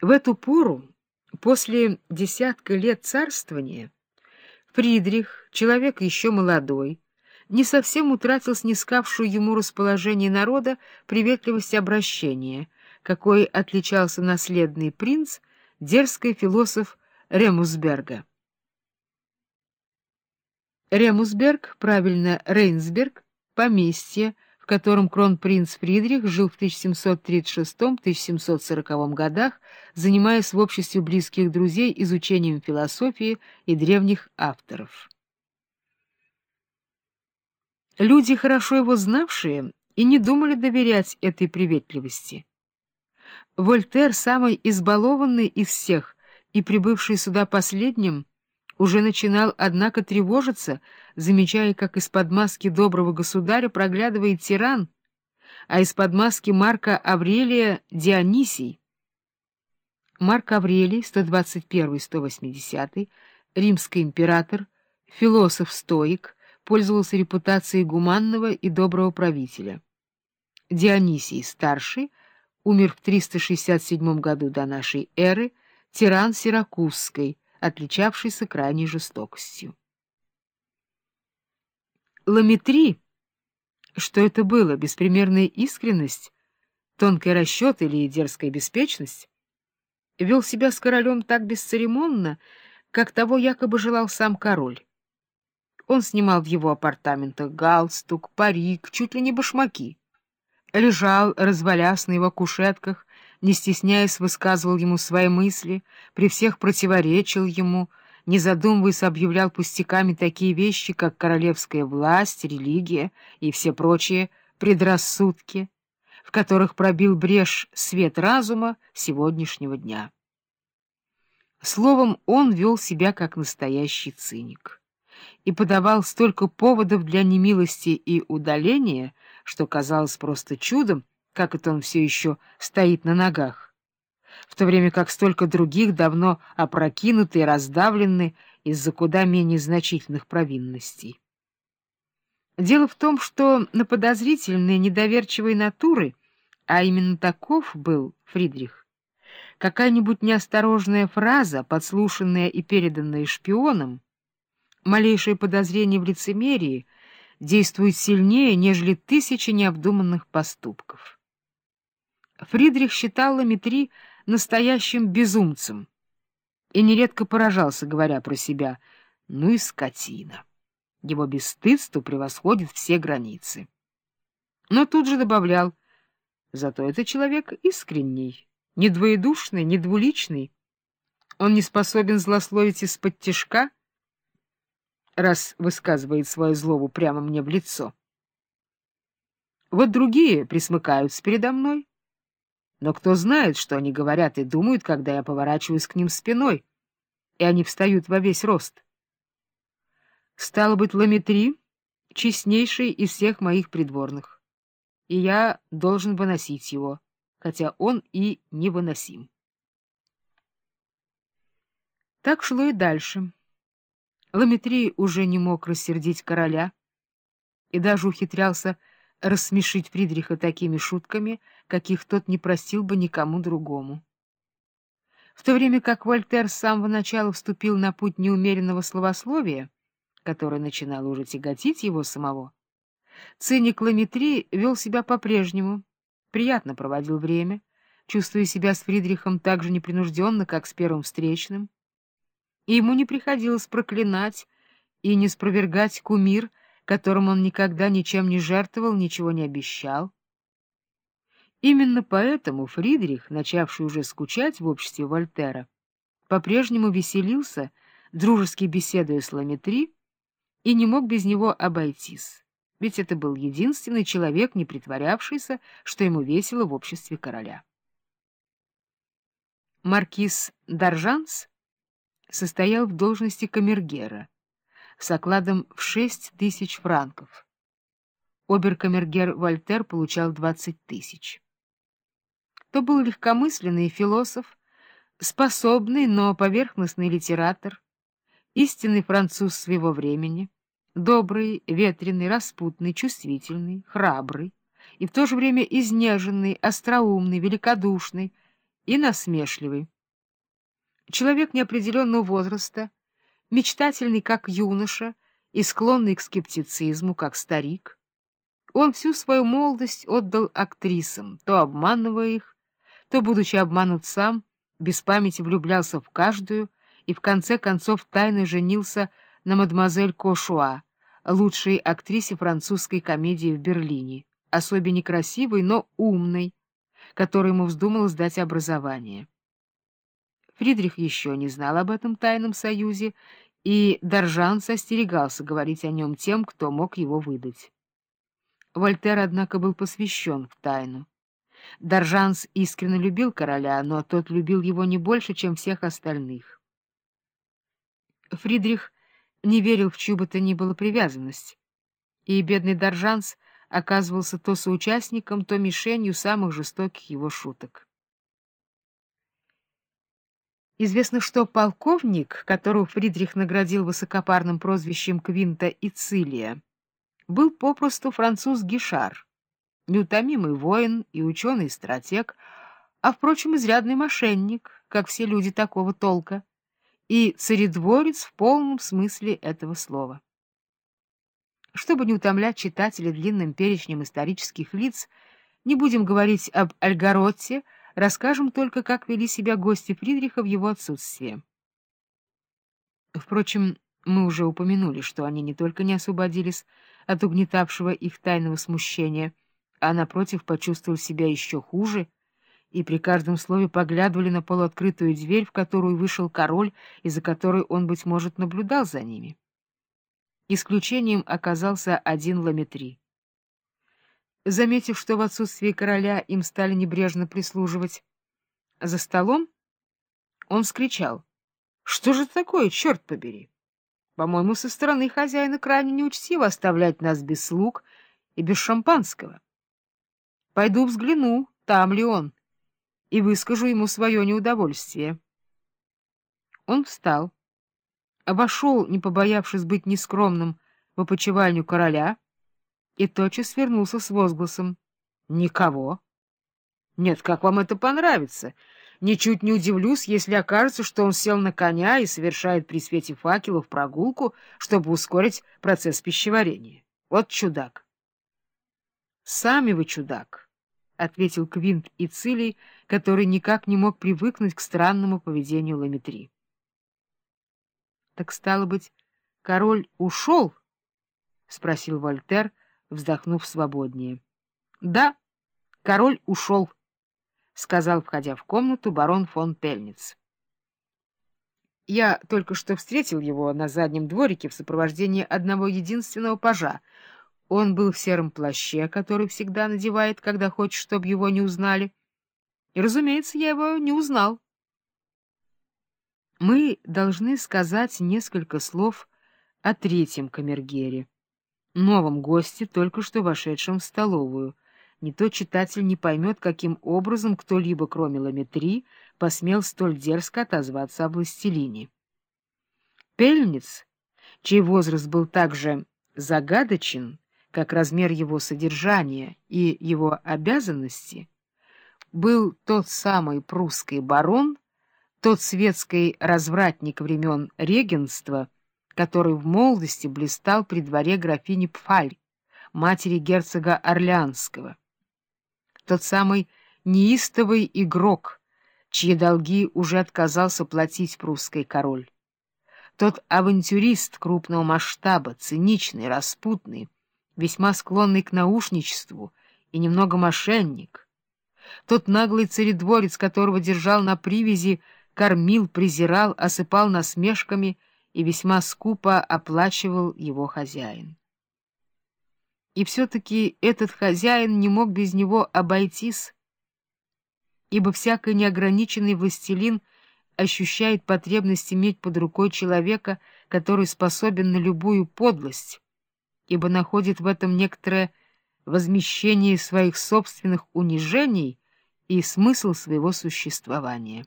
В эту пору, после десятка лет царствования, Фридрих, человек еще молодой, не совсем утратил снискавшую ему расположение народа приветливость обращения, какой отличался наследный принц, дерзкий философ Ремусберга. Ремусберг, правильно Рейнсберг, поместье, котором кронпринц Фридрих жил в 1736-1740 годах, занимаясь в обществе близких друзей изучением философии и древних авторов. Люди, хорошо его знавшие, и не думали доверять этой приветливости. Вольтер, самый избалованный из всех и прибывший сюда последним, уже начинал, однако, тревожиться, замечая, как из-под маски доброго государя проглядывает тиран, а из-под маски Марка Аврелия — Дионисий. Марк Аврелий, 121-180, римский император, философ-стоик, пользовался репутацией гуманного и доброго правителя. Дионисий старший умер в 367 году до нашей эры, тиран Сиракузской, отличавшийся крайней жестокостью. Ламетри, что это было, беспримерная искренность, тонкий расчет или дерзкая беспечность, вел себя с королем так бесцеремонно, как того якобы желал сам король. Он снимал в его апартаментах галстук, парик, чуть ли не башмаки. Лежал, развалясь на его кушетках, не стесняясь, высказывал ему свои мысли, при всех противоречил ему, не задумываясь, объявлял пустяками такие вещи, как королевская власть, религия и все прочие предрассудки, в которых пробил брешь свет разума сегодняшнего дня. Словом, он вел себя как настоящий циник и подавал столько поводов для немилости и удаления, что казалось просто чудом, как это он все еще стоит на ногах, в то время как столько других давно опрокинуты и раздавлены из-за куда менее значительных провинностей. Дело в том, что на подозрительные недоверчивые натуры, а именно таков был Фридрих, какая-нибудь неосторожная фраза, подслушанная и переданная шпионом, малейшее подозрение в лицемерии действует сильнее, нежели тысячи необдуманных поступков. Фридрих считал Ламетри настоящим безумцем и нередко поражался, говоря про себя, «Ну и скотина! Его бесстыдство превосходит все границы». Но тут же добавлял, «Зато это человек искренний, не двоедушный, не двуличный. Он не способен злословить из-под тишка, раз высказывает свою злобу прямо мне в лицо. Вот другие присмыкаются передо мной, но кто знает, что они говорят и думают, когда я поворачиваюсь к ним спиной, и они встают во весь рост. Стало быть, Ламетри — честнейший из всех моих придворных, и я должен выносить его, хотя он и невыносим. Так шло и дальше. Ламетрий уже не мог рассердить короля и даже ухитрялся рассмешить Фридриха такими шутками, каких тот не простил бы никому другому. В то время как Вольтер с самого начала вступил на путь неумеренного словословия, которое начинало уже тяготить его самого, циник Ламетри вел себя по-прежнему, приятно проводил время, чувствуя себя с Фридрихом так же непринужденно, как с первым встречным, и ему не приходилось проклинать и не спровергать кумир, которым он никогда ничем не жертвовал, ничего не обещал. Именно поэтому Фридрих, начавший уже скучать в обществе Вольтера, по-прежнему веселился, дружески беседуя с Ламетри, и не мог без него обойтись, ведь это был единственный человек, не притворявшийся, что ему весело в обществе короля. Маркиз Даржанс состоял в должности камергера, с окладом в шесть тысяч франков. Оберкамергер Вольтер получал двадцать тысяч. То был легкомысленный философ, способный, но поверхностный литератор, истинный француз своего времени, добрый, ветреный, распутный, чувствительный, храбрый и в то же время изнеженный, остроумный, великодушный и насмешливый. Человек неопределенного возраста, мечтательный, как юноша, и склонный к скептицизму, как старик. Он всю свою молодость отдал актрисам, то обманывая их, то, будучи обманут сам, без памяти влюблялся в каждую и в конце концов тайно женился на мадемуазель Кошуа, лучшей актрисе французской комедии в Берлине, особенно красивой, но умной, которой ему вздумалось дать образование. Фридрих еще не знал об этом тайном союзе, и Доржан остерегался говорить о нем тем, кто мог его выдать. Вольтер, однако, был посвящен в тайну. Доржанс искренне любил короля, но тот любил его не больше, чем всех остальных. Фридрих не верил в чью бы то ни было привязанность, и бедный Доржанс оказывался то соучастником, то мишенью самых жестоких его шуток. Известно, что полковник, которого Фридрих наградил высокопарным прозвищем Квинта и Цилия, был попросту француз Гишар, неутомимый воин и ученый-стратег, а, впрочем, изрядный мошенник, как все люди такого толка, и царедворец в полном смысле этого слова. Чтобы не утомлять читателя длинным перечнем исторических лиц, не будем говорить об Альгаротте, Расскажем только, как вели себя гости Фридриха в его отсутствие. Впрочем, мы уже упомянули, что они не только не освободились от угнетавшего их тайного смущения, а, напротив, почувствовали себя еще хуже и при каждом слове поглядывали на полуоткрытую дверь, в которую вышел король, и за которой он, быть может, наблюдал за ними. Исключением оказался один ламетри. Заметив, что в отсутствие короля им стали небрежно прислуживать за столом, он вскричал. — Что же такое, черт побери? По-моему, со стороны хозяина крайне неучтиво оставлять нас без слуг и без шампанского. Пойду взгляну, там ли он, и выскажу ему свое неудовольствие. Он встал, обошел, не побоявшись быть нескромным, в опочивальню короля — и тотчас вернулся с возгласом. — Никого. — Нет, как вам это понравится? Ничуть не удивлюсь, если окажется, что он сел на коня и совершает при свете факелов прогулку, чтобы ускорить процесс пищеварения. Вот чудак. — Сами вы чудак, — ответил Квинт и Цилий, который никак не мог привыкнуть к странному поведению Ламетри. — Так, стало быть, король ушел? — спросил Вольтер, вздохнув свободнее. — Да, король ушел, — сказал, входя в комнату, барон фон Пельниц. Я только что встретил его на заднем дворике в сопровождении одного единственного пажа. Он был в сером плаще, который всегда надевает, когда хочет, чтобы его не узнали. И, разумеется, я его не узнал. Мы должны сказать несколько слов о третьем камергере новом госте, только что вошедшем в столовую. Не то читатель не поймет, каким образом кто-либо, кроме Ламетри, посмел столь дерзко отозваться о властелине. Пельниц, чей возраст был также загадочен, как размер его содержания и его обязанности, был тот самый прусский барон, тот светский развратник времен регенства, который в молодости блистал при дворе графини Пфаль, матери герцога Орлеанского. Тот самый неистовый игрок, чьи долги уже отказался платить прусский король. Тот авантюрист крупного масштаба, циничный, распутный, весьма склонный к наушничеству и немного мошенник. Тот наглый царедворец, которого держал на привязи, кормил, презирал, осыпал насмешками — и весьма скупо оплачивал его хозяин. И все-таки этот хозяин не мог без него обойтись, ибо всякий неограниченный властелин ощущает потребность иметь под рукой человека, который способен на любую подлость, ибо находит в этом некоторое возмещение своих собственных унижений и смысл своего существования.